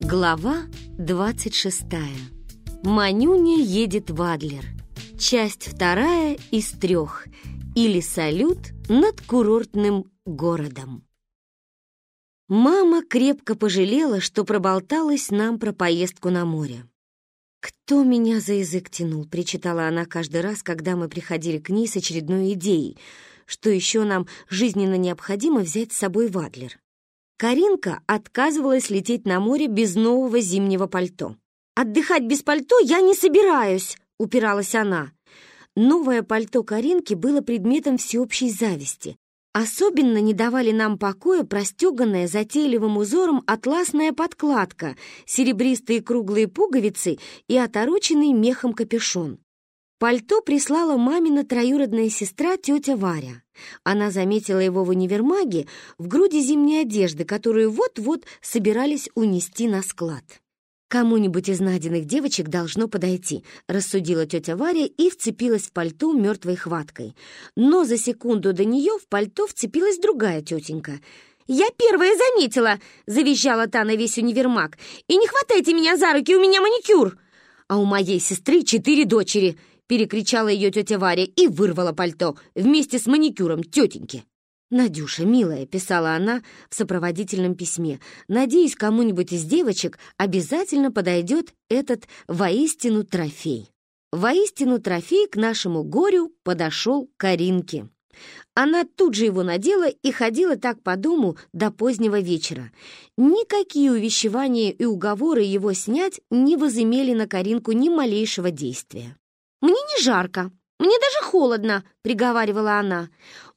Глава 26. Манюня едет в Адлер. Часть вторая из трех. Или салют над курортным городом. Мама крепко пожалела, что проболталась нам про поездку на море. «Кто меня за язык тянул?» — причитала она каждый раз, когда мы приходили к ней с очередной идеей, что еще нам жизненно необходимо взять с собой в Адлер. Каринка отказывалась лететь на море без нового зимнего пальто. «Отдыхать без пальто я не собираюсь!» — упиралась она. Новое пальто Каринки было предметом всеобщей зависти. Особенно не давали нам покоя простеганная затейливым узором атласная подкладка, серебристые круглые пуговицы и отороченный мехом капюшон. Пальто прислала мамина троюродная сестра тетя Варя. Она заметила его в универмаге в груди зимней одежды, которую вот-вот собирались унести на склад. «Кому-нибудь из найденных девочек должно подойти», — рассудила тетя Варя и вцепилась в пальто мертвой хваткой. Но за секунду до нее в пальто вцепилась другая тетенька. «Я первая заметила!» — завизжала та на весь универмаг. «И не хватайте меня за руки, у меня маникюр!» «А у моей сестры четыре дочери!» Перекричала ее тетя Варя и вырвала пальто вместе с маникюром тетеньки. «Надюша, милая», — писала она в сопроводительном письме, «надеюсь, кому-нибудь из девочек обязательно подойдет этот воистину трофей». Воистину трофей к нашему горю подошел Каринке. Она тут же его надела и ходила так по дому до позднего вечера. Никакие увещевания и уговоры его снять не возымели на Каринку ни малейшего действия. «Мне не жарко, мне даже холодно», — приговаривала она.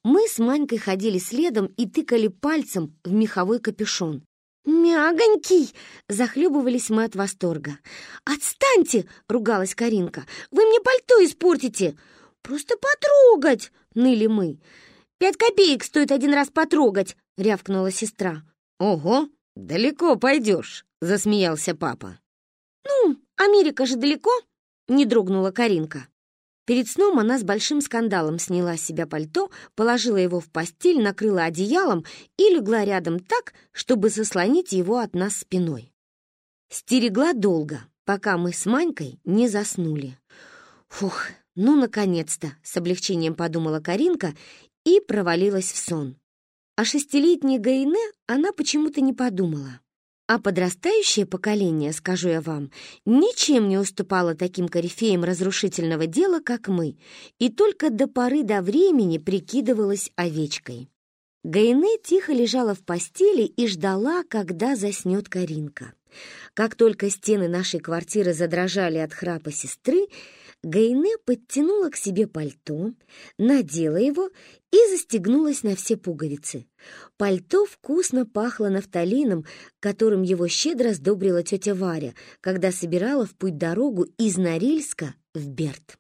Мы с Манькой ходили следом и тыкали пальцем в меховой капюшон. «Мягонький!» — захлебывались мы от восторга. «Отстаньте!» — ругалась Каринка. «Вы мне пальто испортите!» «Просто потрогать!» — ныли мы. «Пять копеек стоит один раз потрогать!» — рявкнула сестра. «Ого, далеко пойдешь!» — засмеялся папа. «Ну, Америка же далеко!» Не дрогнула Каринка. Перед сном она с большим скандалом сняла с себя пальто, положила его в постель, накрыла одеялом и легла рядом так, чтобы заслонить его от нас спиной. Стерегла долго, пока мы с Манькой не заснули. Фух, ну, наконец-то, с облегчением подумала Каринка и провалилась в сон. О шестилетней Гайне она почему-то не подумала. А подрастающее поколение, скажу я вам, ничем не уступало таким корифеям разрушительного дела, как мы, и только до поры до времени прикидывалась овечкой. Гайне тихо лежала в постели и ждала, когда заснет Каринка. Как только стены нашей квартиры задрожали от храпа сестры, Гайне подтянула к себе пальто, надела его и застегнулась на все пуговицы. Пальто вкусно пахло нафталином, которым его щедро сдобрила тетя Варя, когда собирала в путь дорогу из Норильска в Берт.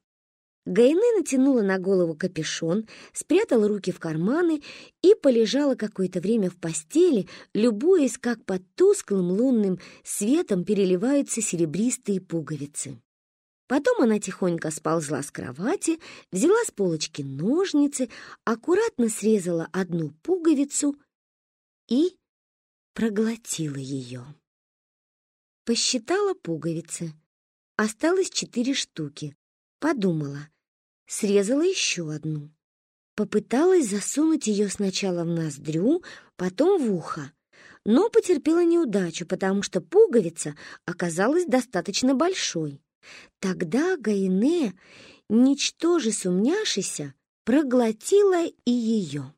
Гайне натянула на голову капюшон, спрятала руки в карманы и полежала какое-то время в постели, любуясь, как под тусклым лунным светом переливаются серебристые пуговицы. Потом она тихонько сползла с кровати, взяла с полочки ножницы, аккуратно срезала одну пуговицу и проглотила ее. Посчитала пуговицы. Осталось четыре штуки. Подумала. Срезала еще одну. Попыталась засунуть ее сначала в ноздрю, потом в ухо. Но потерпела неудачу, потому что пуговица оказалась достаточно большой. Тогда Гайне, ничтоже сумняшися, проглотила и ее.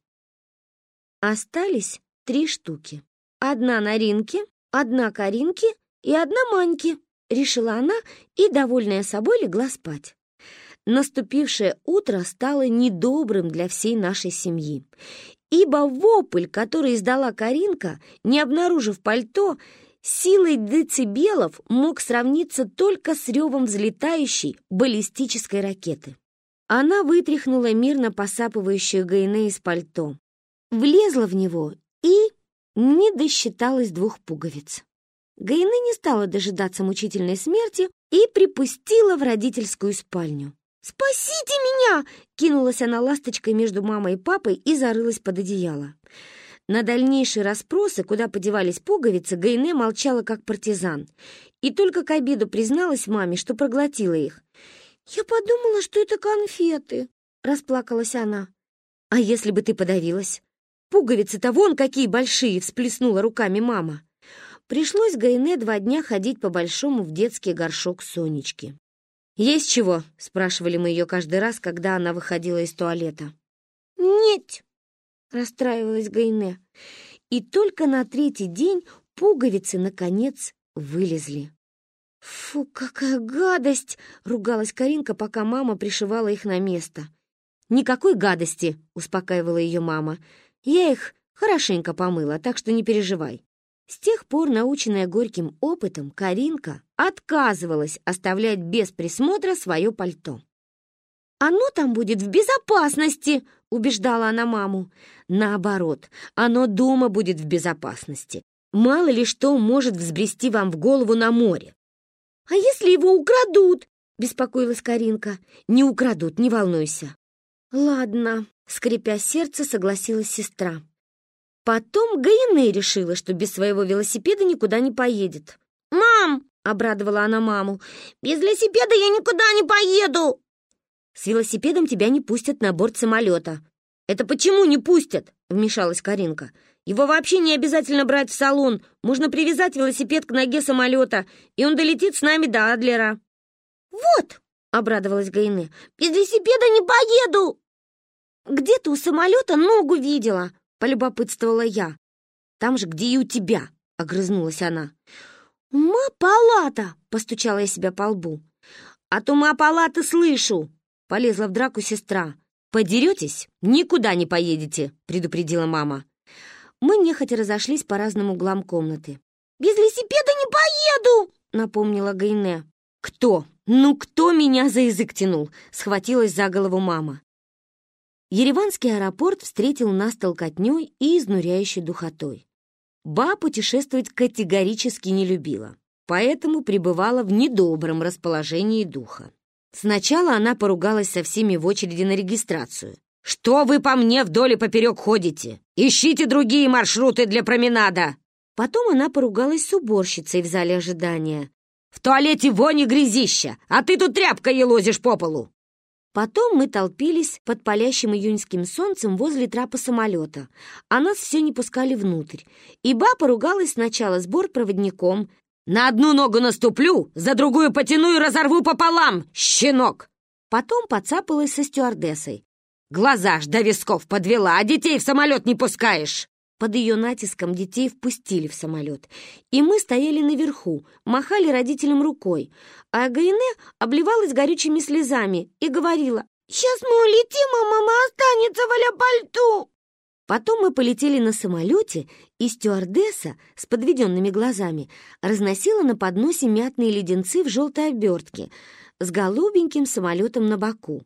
Остались три штуки. Одна на Ринке, одна Каринке и одна Маньке, решила она и, довольная собой, легла спать. Наступившее утро стало недобрым для всей нашей семьи, ибо вопль, который издала Каринка, не обнаружив пальто, силой децибелов мог сравниться только с ревом взлетающей баллистической ракеты. Она вытряхнула мирно посапывающую Гайне из пальто, влезла в него и не досчиталась двух пуговиц. Гайне не стала дожидаться мучительной смерти и припустила в родительскую спальню. «Спасите меня!» — кинулась она ласточкой между мамой и папой и зарылась под одеяло. На дальнейшие расспросы, куда подевались пуговицы, Гайне молчала как партизан. И только к обеду призналась маме, что проглотила их. «Я подумала, что это конфеты», — расплакалась она. «А если бы ты подавилась?» «Пуговицы-то вон какие большие!» — всплеснула руками мама. Пришлось Гайне два дня ходить по-большому в детский горшок Сонечки. «Есть чего?» — спрашивали мы ее каждый раз, когда она выходила из туалета. «Нет!» — расстраивалась Гайне. И только на третий день пуговицы, наконец, вылезли. «Фу, какая гадость!» — ругалась Каринка, пока мама пришивала их на место. «Никакой гадости!» — успокаивала ее мама. «Я их хорошенько помыла, так что не переживай». С тех пор, наученная горьким опытом, Каринка отказывалась оставлять без присмотра свое пальто. «Оно там будет в безопасности!» — убеждала она маму. «Наоборот, оно дома будет в безопасности. Мало ли что может взбрести вам в голову на море». «А если его украдут?» — беспокоилась Каринка. «Не украдут, не волнуйся». «Ладно», — скрипя сердце, согласилась сестра. Потом Гаине решила, что без своего велосипеда никуда не поедет. «Мам!» — обрадовала она маму. «Без велосипеда я никуда не поеду!» «С велосипедом тебя не пустят на борт самолета». «Это почему не пустят?» — вмешалась Каринка. «Его вообще не обязательно брать в салон. Можно привязать велосипед к ноге самолета, и он долетит с нами до Адлера». «Вот!» — обрадовалась Гайне. «Без велосипеда не поеду!» «Где ты у самолета ногу видела?» — полюбопытствовала я. «Там же, где и у тебя!» — огрызнулась она. «Ума палата!» — постучала я себя по лбу. «От ума палаты слышу!» — полезла в драку сестра. «Подеретесь? Никуда не поедете!» — предупредила мама. Мы нехотя разошлись по разным углам комнаты. «Без велосипеда не поеду!» — напомнила Гайне. «Кто? Ну кто меня за язык тянул?» — схватилась за голову мама. Ереванский аэропорт встретил нас толкотней и изнуряющей духотой. Ба путешествовать категорически не любила, поэтому пребывала в недобром расположении духа. Сначала она поругалась со всеми в очереди на регистрацию. «Что вы по мне вдоль и поперек ходите? Ищите другие маршруты для променада!» Потом она поругалась с уборщицей в зале ожидания. «В туалете вони грязища, а ты тут тряпкой елозишь по полу!» Потом мы толпились под палящим июньским солнцем возле трапа самолета, а нас все не пускали внутрь. И ба поругалась сначала с бортпроводником. «На одну ногу наступлю, за другую потяну и разорву пополам, щенок!» Потом поцапалась со стюардессой. «Глаза ж до висков подвела, а детей в самолет не пускаешь!» Под ее натиском детей впустили в самолет. И мы стояли наверху, махали родителям рукой. А Гайне обливалась горючими слезами и говорила, «Сейчас мы улетим, а мама останется в аэропорту!» Потом мы полетели на самолете, и стюардесса с подведенными глазами разносила на подносе мятные леденцы в желтой обертке с голубеньким самолетом на боку.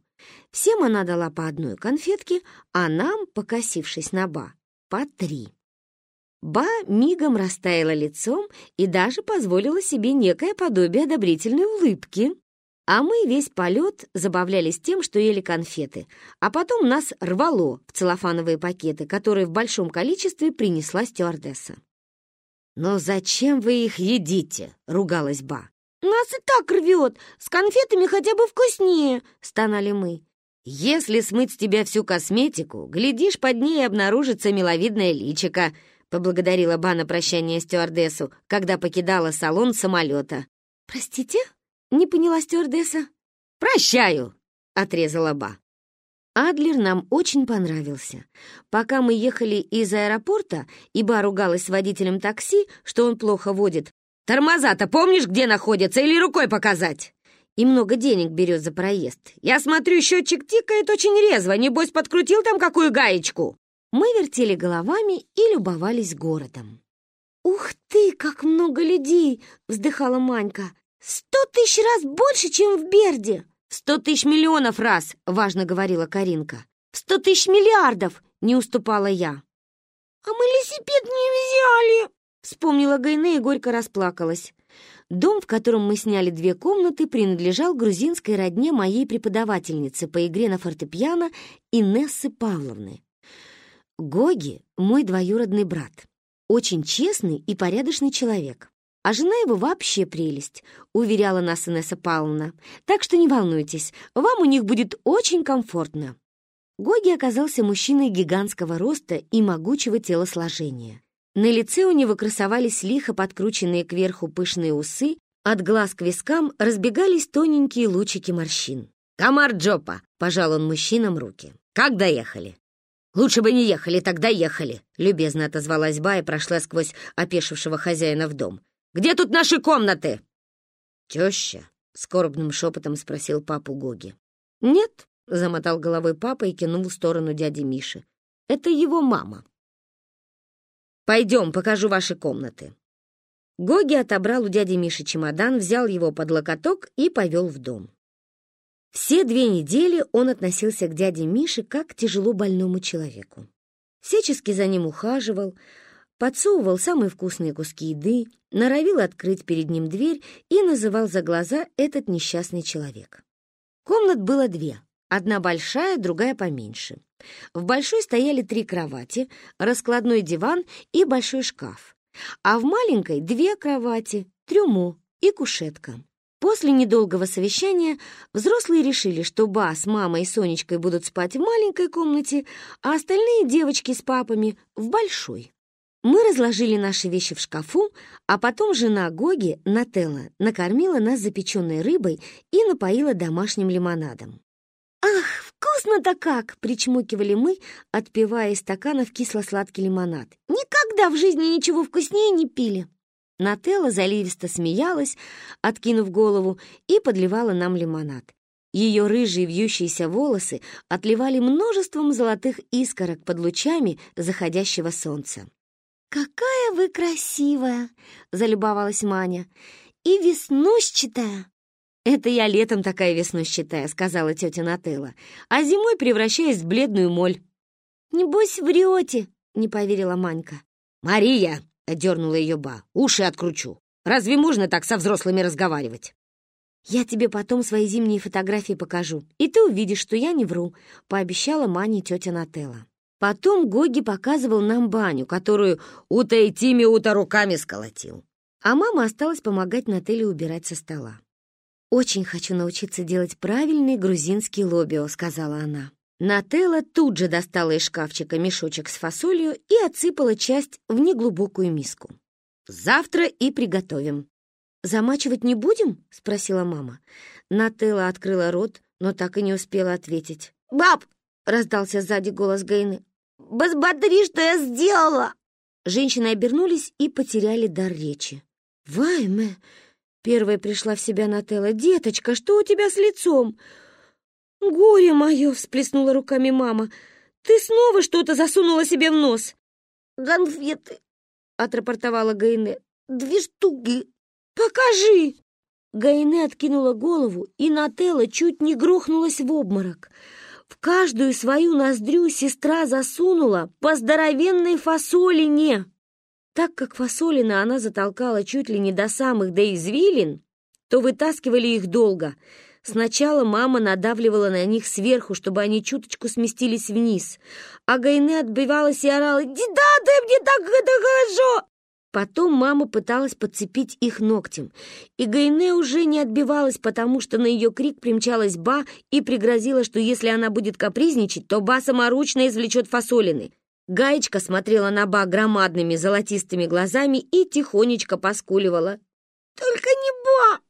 Всем она дала по одной конфетке, а нам, покосившись на ба, по три. Ба мигом растаяла лицом и даже позволила себе некое подобие одобрительной улыбки. А мы весь полет забавлялись тем, что ели конфеты, а потом нас рвало в целлофановые пакеты, которые в большом количестве принесла стюардесса. «Но зачем вы их едите?» — ругалась Ба. «Нас и так рвет! С конфетами хотя бы вкуснее!» — стонали мы. «Если смыть с тебя всю косметику, глядишь, под ней обнаружится миловидное личико», — поблагодарила Ба на прощание стюардессу, когда покидала салон самолета. «Простите?» — не поняла стюардесса. «Прощаю!» — отрезала Ба. Адлер нам очень понравился. Пока мы ехали из аэропорта, и Ба ругалась с водителем такси, что он плохо водит. «Тормоза-то помнишь, где находятся, или рукой показать?» и много денег берет за проезд. Я смотрю, счетчик тикает очень резво, небось подкрутил там какую гаечку. Мы вертели головами и любовались городом. «Ух ты, как много людей!» — вздыхала Манька. «Сто тысяч раз больше, чем в Берде!» «Сто тысяч миллионов раз!» — важно говорила Каринка. «Сто тысяч миллиардов!» — не уступала я. «А мы велосипед не взяли!» — вспомнила Гайне и горько расплакалась. Дом, в котором мы сняли две комнаты, принадлежал грузинской родне моей преподавательницы по игре на фортепиано Инессы Павловны. Гоги — мой двоюродный брат. Очень честный и порядочный человек. А жена его вообще прелесть, уверяла нас Инесса Павловна. Так что не волнуйтесь, вам у них будет очень комфортно. Гоги оказался мужчиной гигантского роста и могучего телосложения. На лице у него красовались лихо подкрученные кверху пышные усы, от глаз к вискам разбегались тоненькие лучики морщин. «Комар Джопа!» — пожал он мужчинам руки. «Как доехали?» «Лучше бы не ехали, тогда ехали», — любезно отозвалась Ба и прошла сквозь опешившего хозяина в дом. Где тут наши комнаты?» «Теща?» — скорбным шепотом спросил папу Гоги. «Нет», — замотал головой папа и кинул в сторону дяди Миши. «Это его мама». «Пойдем, покажу ваши комнаты». Гоги отобрал у дяди Миши чемодан, взял его под локоток и повел в дом. Все две недели он относился к дяде Мише как к тяжело больному человеку. Всячески за ним ухаживал, подсовывал самые вкусные куски еды, норовил открыть перед ним дверь и называл за глаза этот несчастный человек. Комнат было две, одна большая, другая поменьше. В большой стояли три кровати, раскладной диван и большой шкаф, а в маленькой две кровати, трюмо и кушетка. После недолгого совещания взрослые решили, что Ба с мамой и Сонечкой будут спать в маленькой комнате, а остальные девочки с папами — в большой. Мы разложили наши вещи в шкафу, а потом жена Гоги, Нателла, накормила нас запеченной рыбой и напоила домашним лимонадом. «Ах, вкусно-то как!» — причмокивали мы, отпивая из стаканов кисло-сладкий лимонад. «Никогда в жизни ничего вкуснее не пили!» Нателла заливисто смеялась, откинув голову, и подливала нам лимонад. Ее рыжие вьющиеся волосы отливали множеством золотых искорок под лучами заходящего солнца. «Какая вы красивая!» — залюбовалась Маня. «И веснущатая!» «Это я летом такая веснущатая», — сказала тетя Нателла, «а зимой превращаюсь в бледную моль». «Небось, врете», — не поверила Манька. «Мария!» — дернула ее ба. «Уши откручу. Разве можно так со взрослыми разговаривать?» «Я тебе потом свои зимние фотографии покажу, и ты увидишь, что я не вру», — пообещала Мане тетя Нателла. Потом Гоги показывал нам баню, которую Ута и Тими Ута руками сколотил. А мама осталась помогать Нателле убирать со стола. «Очень хочу научиться делать правильный грузинский лобио», — сказала она. Нателла тут же достала из шкафчика мешочек с фасолью и отсыпала часть в неглубокую миску. «Завтра и приготовим». «Замачивать не будем?» — спросила мама. Нателла открыла рот, но так и не успела ответить. «Баб, — раздался сзади голос Гейны. «Посмотри, что я сделала!» Женщины обернулись и потеряли дар речи. «Вайме!» — первая пришла в себя Нателла. «Деточка, что у тебя с лицом?» «Горе мое!» — всплеснула руками мама. «Ты снова что-то засунула себе в нос!» «Конфеты!» — отрапортовала Гайне. «Две штуки!» «Покажи!» Гайне откинула голову, и Нателла чуть не грохнулась в обморок — каждую свою ноздрю сестра засунула по здоровенной фасолине. Так как фасолина она затолкала чуть ли не до самых до извилин, то вытаскивали их долго. Сначала мама надавливала на них сверху, чтобы они чуточку сместились вниз, а Гайне отбивалась и орала «Да, ты мне так это хорошо!» Потом мама пыталась подцепить их ногтем, и Гайне уже не отбивалась, потому что на ее крик примчалась Ба и пригрозила, что если она будет капризничать, то Ба саморучно извлечет фасолины. Гаечка смотрела на Ба громадными золотистыми глазами и тихонечко поскуливала. «Только не Ба!»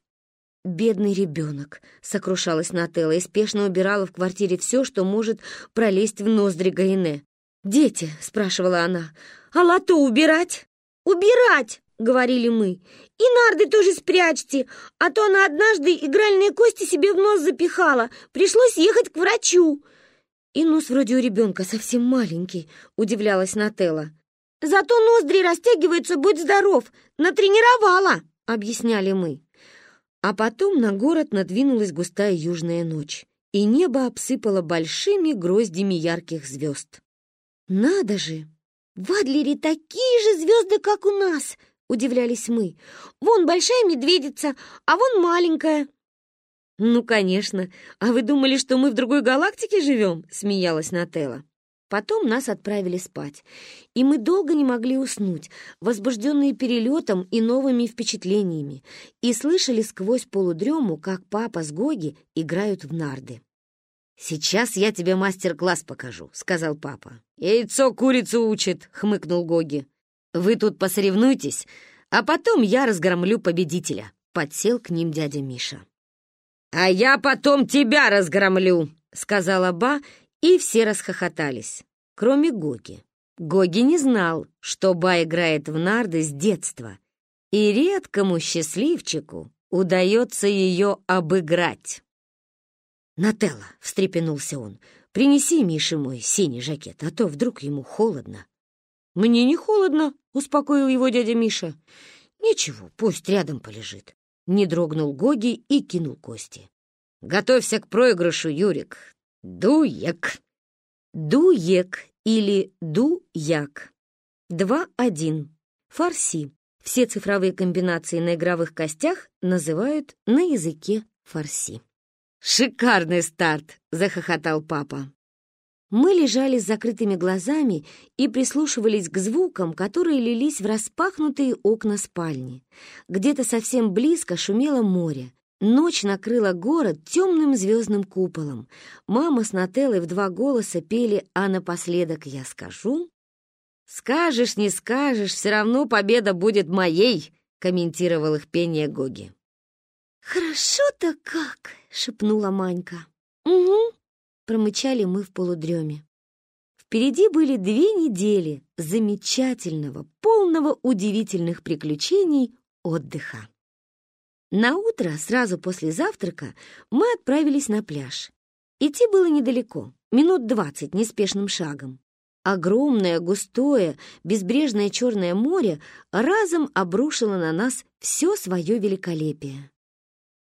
«Бедный ребенок!» — сокрушалась Нателла и спешно убирала в квартире все, что может пролезть в ноздри Гайне. «Дети!» — спрашивала она. «А лото убирать?» «Убирать!» — говорили мы. «И нарды тоже спрячьте, а то она однажды игральные кости себе в нос запихала. Пришлось ехать к врачу». «И нос вроде у ребенка совсем маленький», — удивлялась Нателла. «Зато ноздри растягиваются, будь здоров! Натренировала!» — объясняли мы. А потом на город надвинулась густая южная ночь, и небо обсыпало большими гроздями ярких звезд. «Надо же!» «В Адлере такие же звезды, как у нас!» — удивлялись мы. «Вон большая медведица, а вон маленькая». «Ну, конечно. А вы думали, что мы в другой галактике живем?» — смеялась Нателла. Потом нас отправили спать, и мы долго не могли уснуть, возбужденные перелетом и новыми впечатлениями, и слышали сквозь полудрему, как папа с Гоги играют в нарды. «Сейчас я тебе мастер-класс покажу», — сказал папа. «Яйцо курицу учит», — хмыкнул Гоги. «Вы тут посоревнуйтесь, а потом я разгромлю победителя», — подсел к ним дядя Миша. «А я потом тебя разгромлю», — сказала Ба, и все расхохотались, кроме Гоги. Гоги не знал, что Ба играет в нарды с детства, и редкому счастливчику удается ее обыграть. «Нателла», — встрепенулся он, — «принеси Мише мой синий жакет, а то вдруг ему холодно». «Мне не холодно», — успокоил его дядя Миша. «Ничего, пусть рядом полежит». Не дрогнул Гоги и кинул кости. «Готовься к проигрышу, Юрик. Дуек». Дуек или дуяк. Два-один. Фарси. Все цифровые комбинации на игровых костях называют на языке фарси. «Шикарный старт!» — захохотал папа. Мы лежали с закрытыми глазами и прислушивались к звукам, которые лились в распахнутые окна спальни. Где-то совсем близко шумело море. Ночь накрыла город темным звездным куполом. Мама с Нателлой в два голоса пели «А напоследок я скажу». «Скажешь, не скажешь, все равно победа будет моей», — комментировал их пение Гоги. «Хорошо-то как!» — шепнула Манька. «Угу», — промычали мы в полудреме. Впереди были две недели замечательного, полного удивительных приключений отдыха. На утро, сразу после завтрака, мы отправились на пляж. Идти было недалеко, минут двадцать неспешным шагом. Огромное, густое, безбрежное Черное море разом обрушило на нас все свое великолепие.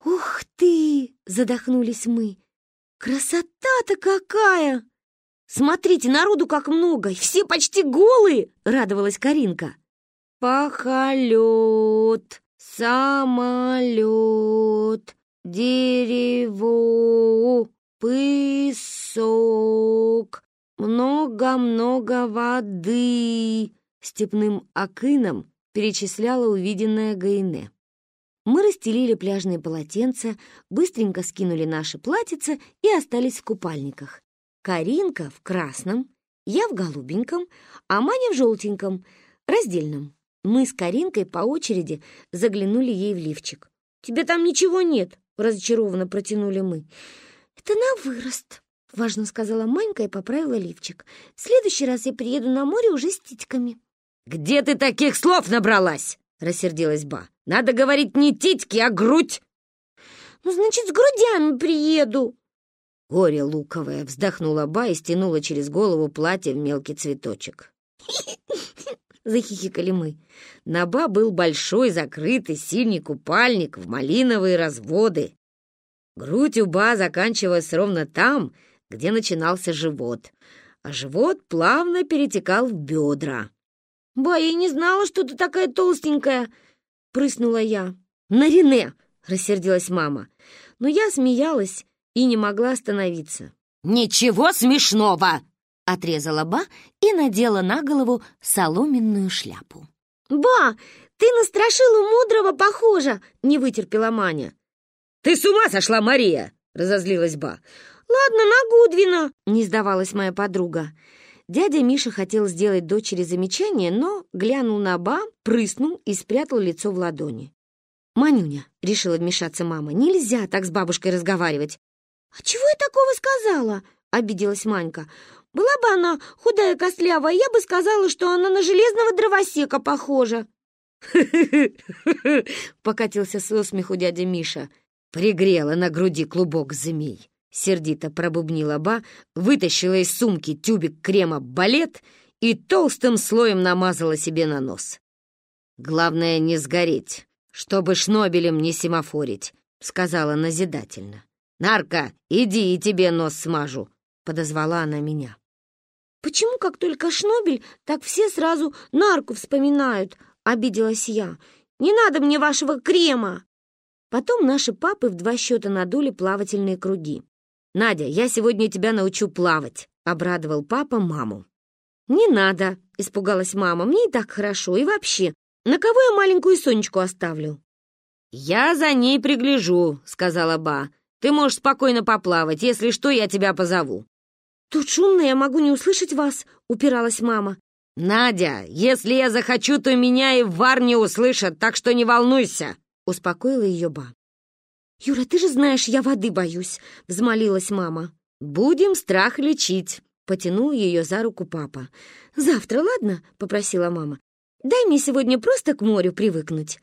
«Ух ты!» — задохнулись мы. «Красота-то какая!» «Смотрите, народу как много, все почти голые!» — радовалась Каринка. «Пахолет, самолет, дерево, песок, много-много воды!» Степным акыном перечисляла увиденное Гайне. Мы расстелили пляжные полотенца, быстренько скинули наши платьица и остались в купальниках. Каринка в красном, я в голубеньком, а Маня в желтеньком, раздельном. Мы с Каринкой по очереди заглянули ей в лифчик. «Тебе там ничего нет», — разочарованно протянули мы. «Это на вырост», — важно сказала Манька и поправила лифчик. «В следующий раз я приеду на море уже с титьками». «Где ты таких слов набралась?» — рассердилась Ба. «Надо говорить не титьки, а грудь!» «Ну, значит, с грудями приеду!» Горе луковое вздохнула Ба и стянула через голову платье в мелкий цветочек. Захихикали мы. На Ба был большой закрытый синий купальник в малиновые разводы. Грудь у Ба заканчивалась ровно там, где начинался живот, а живот плавно перетекал в бедра. «Ба, я не знала, что ты такая толстенькая!» — прыснула я. «На Рене!» — рассердилась мама. Но я смеялась и не могла остановиться. «Ничего смешного!» — отрезала Ба и надела на голову соломенную шляпу. «Ба, ты на страшилу мудрого похожа!» — не вытерпела Маня. «Ты с ума сошла, Мария!» — разозлилась Ба. «Ладно, на Гудвина!» — не сдавалась моя подруга. Дядя Миша хотел сделать дочери замечание, но глянул на Ба, прыснул и спрятал лицо в ладони. «Манюня», — решила вмешаться мама, — «нельзя так с бабушкой разговаривать». «А чего я такого сказала?» — обиделась Манька. «Была бы она худая костлявая, я бы сказала, что она на железного дровосека похожа». покатился со смеху дядя Миша. Пригрела на груди клубок змей. Сердито пробубнила Ба, вытащила из сумки тюбик крема «Балет» и толстым слоем намазала себе на нос. «Главное не сгореть, чтобы шнобелем не семафорить», — сказала назидательно. «Нарка, иди и тебе нос смажу», — подозвала она меня. «Почему, как только шнобель, так все сразу нарку вспоминают?» — обиделась я. «Не надо мне вашего крема!» Потом наши папы в два счета надули плавательные круги. «Надя, я сегодня тебя научу плавать», — обрадовал папа маму. «Не надо», — испугалась мама, — «мне и так хорошо. И вообще, на кого я маленькую Сонечку оставлю?» «Я за ней пригляжу», — сказала Ба. «Ты можешь спокойно поплавать. Если что, я тебя позову». «Тут шумно, я могу не услышать вас», — упиралась мама. «Надя, если я захочу, то меня и в вар услышат, так что не волнуйся», — успокоила ее Ба. «Юра, ты же знаешь, я воды боюсь», — взмолилась мама. «Будем страх лечить», — потянул ее за руку папа. «Завтра, ладно?» — попросила мама. «Дай мне сегодня просто к морю привыкнуть».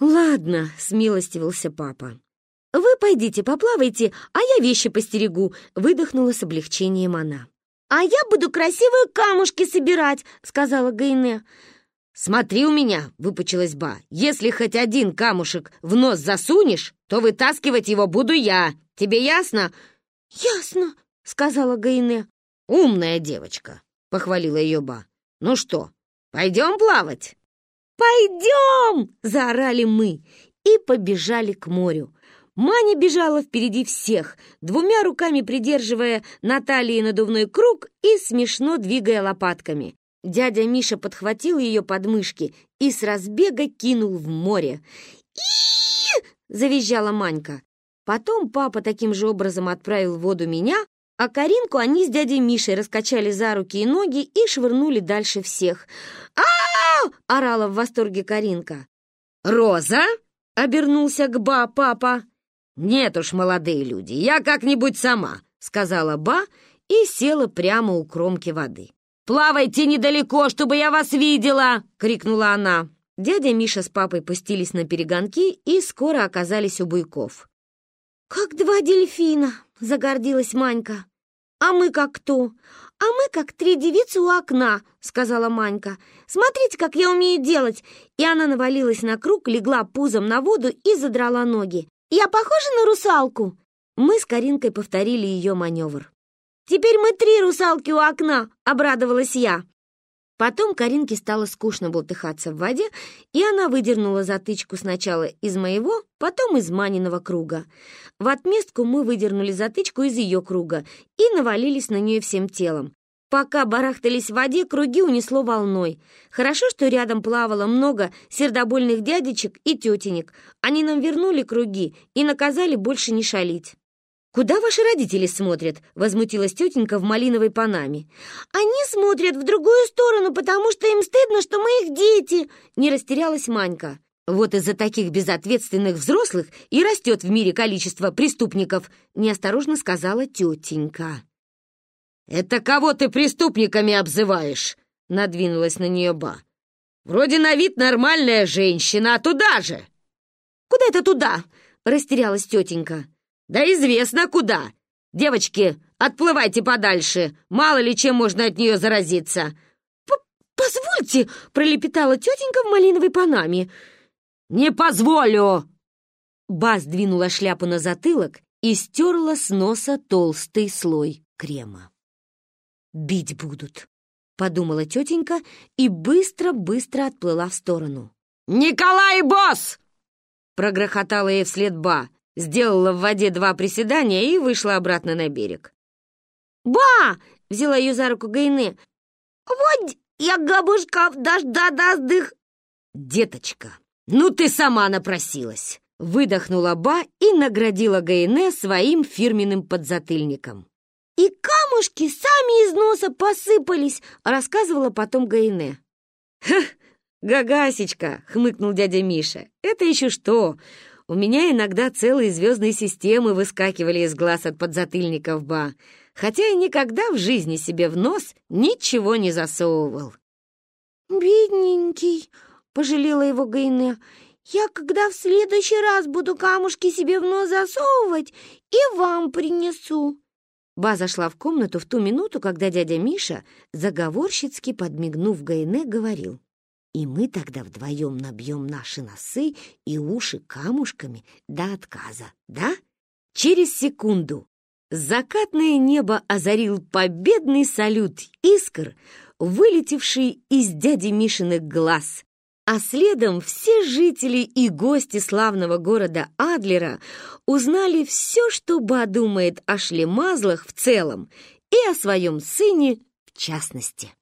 «Ладно», — смилостивился папа. «Вы пойдите поплавайте, а я вещи постерегу», — выдохнула с облегчением она. «А я буду красивые камушки собирать», — сказала Гайне. «Смотри у меня», — выпучилась Ба. «Если хоть один камушек в нос засунешь, то вытаскивать его буду я. Тебе ясно?» «Ясно», — сказала Гайне. «Умная девочка», — похвалила ее Ба. «Ну что, пойдем плавать?» «Пойдем!» — заорали мы и побежали к морю. Маня бежала впереди всех, двумя руками придерживая на талии надувной круг и смешно двигая лопатками. Дядя Миша подхватил ее подмышки и с разбега кинул в море. и завизжала Манька. Потом папа таким же образом отправил в воду меня, а Каринку они с дядей Мишей раскачали за руки и ноги и швырнули дальше всех. а орала в восторге Каринка. «Роза?» — обернулся к Ба папа. «Нет уж, молодые люди, я как-нибудь сама», — сказала Ба и села прямо у кромки воды. «Плавайте недалеко, чтобы я вас видела!» — крикнула она. Дядя Миша с папой пустились на перегонки и скоро оказались у буйков. «Как два дельфина!» — загордилась Манька. «А мы как кто?» «А мы как три девицы у окна», — сказала Манька. «Смотрите, как я умею делать!» И она навалилась на круг, легла пузом на воду и задрала ноги. «Я похожа на русалку?» Мы с Каринкой повторили ее маневр. «Теперь мы три русалки у окна!» — обрадовалась я. Потом Каринке стало скучно болтыхаться в воде, и она выдернула затычку сначала из моего, потом из Маниного круга. В отместку мы выдернули затычку из ее круга и навалились на нее всем телом. Пока барахтались в воде, круги унесло волной. Хорошо, что рядом плавало много сердобольных дядечек и тетенек. Они нам вернули круги и наказали больше не шалить. «Куда ваши родители смотрят?» — возмутилась тетенька в малиновой панаме. «Они смотрят в другую сторону, потому что им стыдно, что мы их дети!» — не растерялась Манька. «Вот из-за таких безответственных взрослых и растет в мире количество преступников», — неосторожно сказала тетенька. «Это кого ты преступниками обзываешь?» — надвинулась на нее Ба. «Вроде на вид нормальная женщина, а туда же!» «Куда это туда?» — растерялась тетенька. «Да известно куда! Девочки, отплывайте подальше, мало ли чем можно от нее заразиться!» «Позвольте!» — пролепетала тетенька в малиновой панаме. «Не позволю!» Ба сдвинула шляпу на затылок и стерла с носа толстый слой крема бить будут», — подумала тетенька и быстро-быстро отплыла в сторону. «Николай Босс!» — прогрохотала ей вслед Ба, сделала в воде два приседания и вышла обратно на берег. «Ба!» — взяла ее за руку Гайне. «Вот я габушка дожда даздых!» «Деточка, ну ты сама напросилась!» Выдохнула Ба и наградила Гайне своим фирменным подзатыльником. «И камушки сами из носа посыпались», — рассказывала потом Гайне. «Ха, гагасечка!» — хмыкнул дядя Миша. «Это еще что? У меня иногда целые звездные системы выскакивали из глаз от подзатыльников ба, хотя я никогда в жизни себе в нос ничего не засовывал». «Бедненький!» — пожалела его Гайне. «Я, когда в следующий раз буду камушки себе в нос засовывать, и вам принесу». Ба зашла в комнату в ту минуту, когда дядя Миша, заговорщицки подмигнув Гайне, говорил. «И мы тогда вдвоем набьем наши носы и уши камушками до отказа, да?» Через секунду закатное небо озарил победный салют искр, вылетевший из дяди Мишиных глаз, а следом все жители и гости славного города Адлера узнали все, что Ба думает о шлемазлах в целом и о своем сыне в частности.